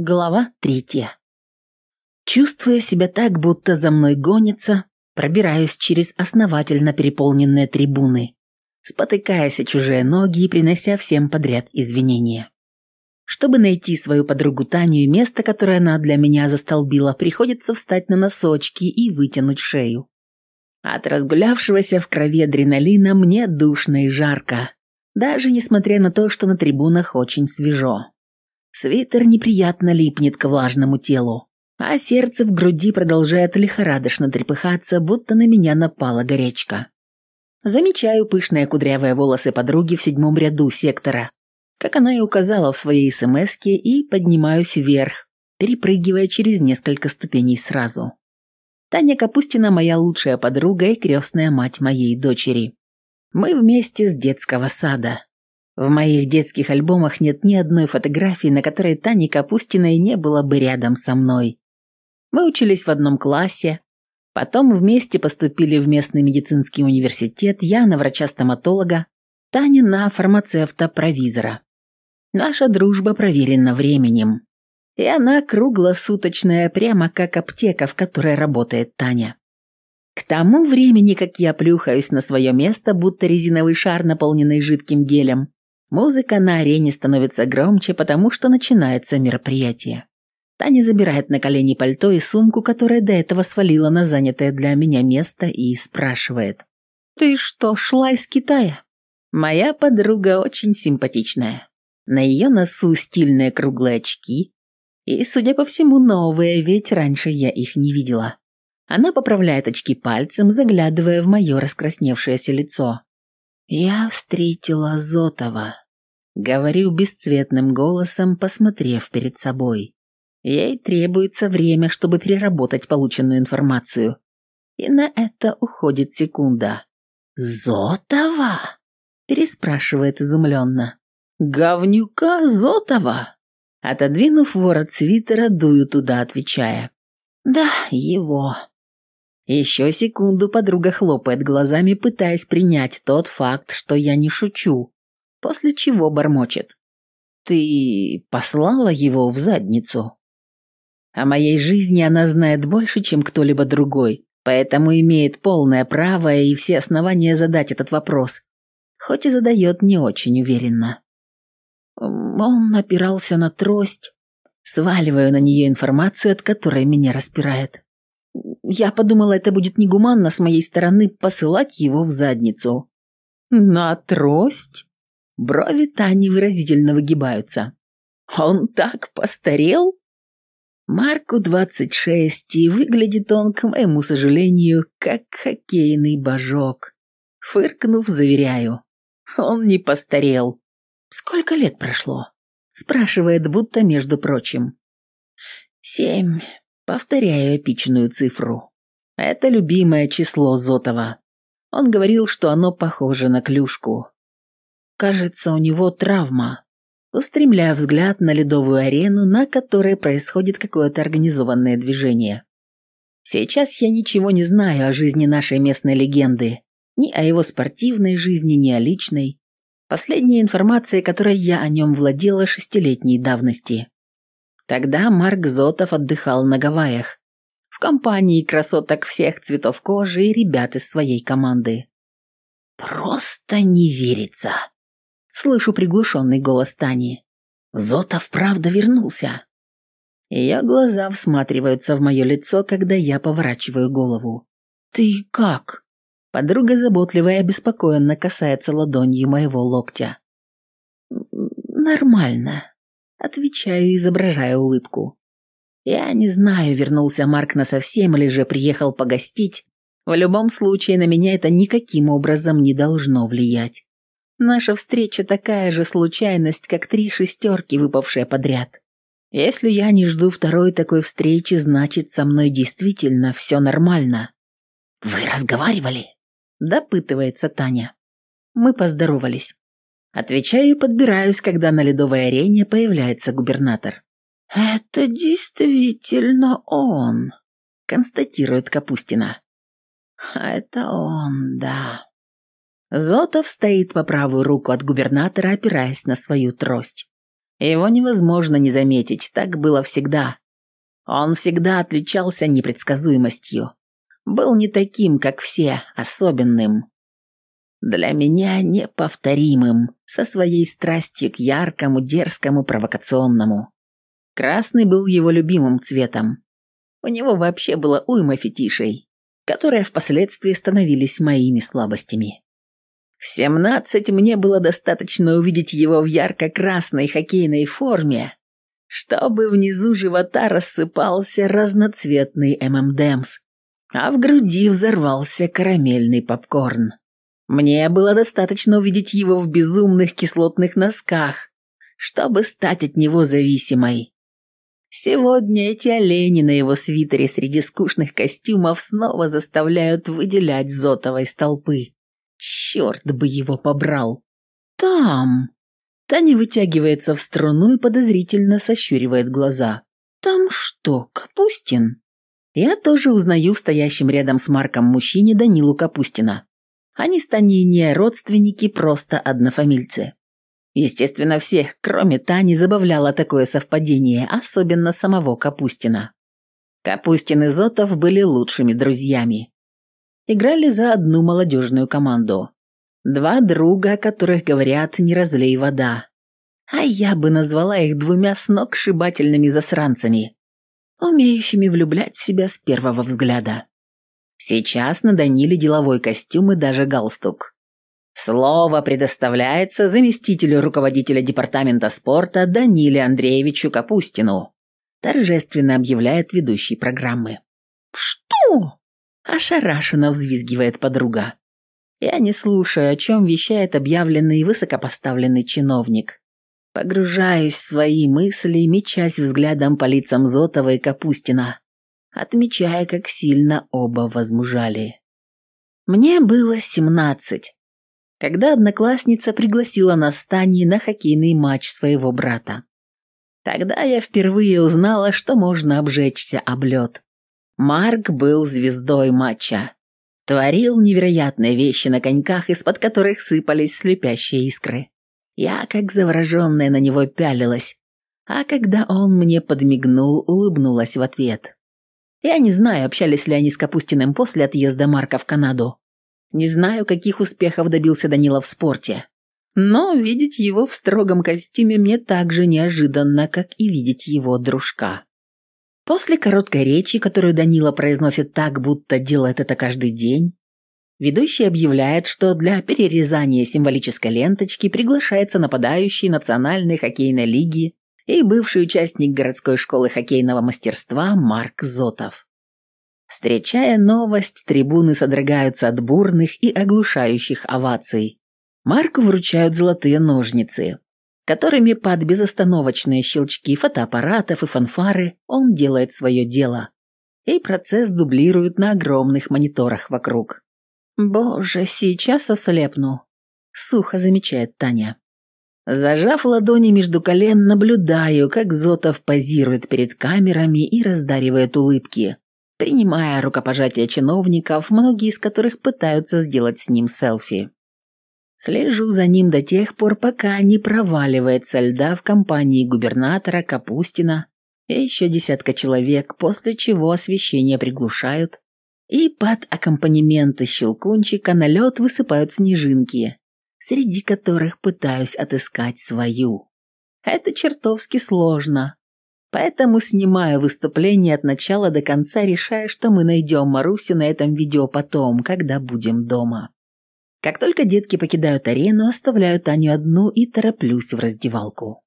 Глава третья. Чувствуя себя так, будто за мной гонится, пробираюсь через основательно переполненные трибуны, спотыкаясь о чужие ноги и принося всем подряд извинения. Чтобы найти свою подругу Таню и место, которое она для меня застолбила, приходится встать на носочки и вытянуть шею. От разгулявшегося в крови адреналина мне душно и жарко, даже несмотря на то, что на трибунах очень свежо. Свитер неприятно липнет к влажному телу, а сердце в груди продолжает лихорадочно трепыхаться, будто на меня напала горячка. Замечаю пышные кудрявые волосы подруги в седьмом ряду сектора, как она и указала в своей смске, и поднимаюсь вверх, перепрыгивая через несколько ступеней сразу. Таня Капустина моя лучшая подруга и крестная мать моей дочери. Мы вместе с детского сада. В моих детских альбомах нет ни одной фотографии, на которой Тани Капустиной не было бы рядом со мной. Мы учились в одном классе, потом вместе поступили в местный медицинский университет, я на врача-стоматолога, Таня на фармацевта-провизора. Наша дружба проверена временем. И она круглосуточная, прямо как аптека, в которой работает Таня. К тому времени, как я плюхаюсь на свое место, будто резиновый шар, наполненный жидким гелем, Музыка на арене становится громче, потому что начинается мероприятие. Таня забирает на колени пальто и сумку, которая до этого свалила на занятое для меня место, и спрашивает. «Ты что, шла из Китая?» Моя подруга очень симпатичная. На ее носу стильные круглые очки. И, судя по всему, новые, ведь раньше я их не видела. Она поправляет очки пальцем, заглядывая в мое раскрасневшееся лицо. «Я встретила Зотова», — говорю бесцветным голосом, посмотрев перед собой. Ей требуется время, чтобы переработать полученную информацию. И на это уходит секунда. «Зотова?» — переспрашивает изумленно. «Говнюка Зотова?» Отодвинув ворот свитера, дую туда, отвечая. «Да, его». Еще секунду подруга хлопает глазами, пытаясь принять тот факт, что я не шучу, после чего бормочет. «Ты послала его в задницу?» О моей жизни она знает больше, чем кто-либо другой, поэтому имеет полное право и все основания задать этот вопрос, хоть и задает не очень уверенно. Он опирался на трость, сваливаю на нее информацию, от которой меня распирает. Я подумала, это будет негуманно с моей стороны посылать его в задницу. На трость? Брови Тани выразительно выгибаются. Он так постарел? Марку 26, и выглядит он, к моему сожалению, как хоккейный божок. Фыркнув, заверяю. Он не постарел. Сколько лет прошло? Спрашивает, будто между прочим. Семь. Повторяю эпичную цифру. Это любимое число Зотова. Он говорил, что оно похоже на клюшку. Кажется, у него травма. Устремляя взгляд на ледовую арену, на которой происходит какое-то организованное движение. Сейчас я ничего не знаю о жизни нашей местной легенды, ни о его спортивной жизни, ни о личной. Последняя информация, которой я о нем владела шестилетней давности. Тогда Марк Зотов отдыхал на Гавайях, в компании красоток всех цветов кожи и ребят из своей команды. «Просто не верится!» Слышу приглушенный голос Тани. «Зотов правда вернулся!» Ее глаза всматриваются в мое лицо, когда я поворачиваю голову. «Ты как?» Подруга заботливая и обеспокоенно касается ладонью моего локтя. «Нормально», Отвечаю, изображая улыбку. Я не знаю, вернулся Марк насовсем или же приехал погостить. В любом случае, на меня это никаким образом не должно влиять. Наша встреча такая же случайность, как три шестерки, выпавшие подряд. Если я не жду второй такой встречи, значит, со мной действительно все нормально. «Вы разговаривали?» – допытывается Таня. Мы поздоровались. Отвечаю и подбираюсь, когда на ледовой арене появляется губернатор. «Это действительно он», — констатирует Капустина. «Это он, да». Зотов стоит по правую руку от губернатора, опираясь на свою трость. Его невозможно не заметить, так было всегда. Он всегда отличался непредсказуемостью. Был не таким, как все, особенным. Для меня неповторимым, со своей страстью к яркому, дерзкому, провокационному. Красный был его любимым цветом. У него вообще было уйма фетишей, которые впоследствии становились моими слабостями. В семнадцать мне было достаточно увидеть его в ярко-красной хоккейной форме, чтобы внизу живота рассыпался разноцветный ММДМС, а в груди взорвался карамельный попкорн. Мне было достаточно увидеть его в безумных кислотных носках, чтобы стать от него зависимой. Сегодня эти олени на его свитере среди скучных костюмов снова заставляют выделять зотовой столпы. Черт бы его побрал. Там. Таня вытягивается в струну и подозрительно сощуривает глаза. Там что, Капустин? Я тоже узнаю в стоящем рядом с Марком мужчине Данилу Капустина. Они с Таней не родственники, просто однофамильцы. Естественно, всех, кроме Тани, забавляло такое совпадение, особенно самого Капустина. Капустин и Зотов были лучшими друзьями играли за одну молодежную команду. Два друга, о которых говорят «не разлей вода». А я бы назвала их двумя сногсшибательными засранцами, умеющими влюблять в себя с первого взгляда. Сейчас на Даниле деловой костюм и даже галстук. Слово предоставляется заместителю руководителя департамента спорта Даниле Андреевичу Капустину, торжественно объявляет ведущий программы. «Что?» Ошарашенно взвизгивает подруга. Я не слушаю, о чем вещает объявленный высокопоставленный чиновник. Погружаюсь в свои мысли, мечась взглядом по лицам Зотова и Капустина, отмечая, как сильно оба возмужали. Мне было семнадцать, когда одноклассница пригласила нас с Таней на хоккейный матч своего брата. Тогда я впервые узнала, что можно обжечься об лед. Марк был звездой матча. Творил невероятные вещи на коньках, из-под которых сыпались слепящие искры. Я, как завороженная, на него пялилась, а когда он мне подмигнул, улыбнулась в ответ. Я не знаю, общались ли они с Капустиным после отъезда Марка в Канаду. Не знаю, каких успехов добился Данила в спорте. Но видеть его в строгом костюме мне так же неожиданно, как и видеть его дружка. После короткой речи, которую Данила произносит так, будто делает это каждый день, ведущий объявляет, что для перерезания символической ленточки приглашается нападающий Национальной хоккейной лиги и бывший участник городской школы хоккейного мастерства Марк Зотов. Встречая новость, трибуны содрогаются от бурных и оглушающих оваций. Марку вручают золотые ножницы, которыми под безостановочные щелчки фотоаппаратов и фанфары он делает свое дело. И процесс дублируют на огромных мониторах вокруг. «Боже, сейчас ослепну», — сухо замечает Таня. Зажав ладони между колен, наблюдаю, как Зотов позирует перед камерами и раздаривает улыбки, принимая рукопожатия чиновников, многие из которых пытаются сделать с ним селфи. Слежу за ним до тех пор, пока не проваливается льда в компании губернатора Капустина и еще десятка человек, после чего освещение приглушают, и под аккомпанементы щелкунчика на лед высыпают снежинки, среди которых пытаюсь отыскать свою. Это чертовски сложно, поэтому снимаю выступление от начала до конца, решая, что мы найдем Марусю на этом видео потом, когда будем дома. Как только детки покидают арену, оставляю Таню одну и тороплюсь в раздевалку.